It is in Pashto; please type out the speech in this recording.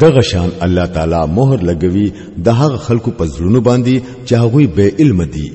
دغه شان الله تعالی مهر لګوي د هغه خلکو په زړونو باندې چې هغه به علم دي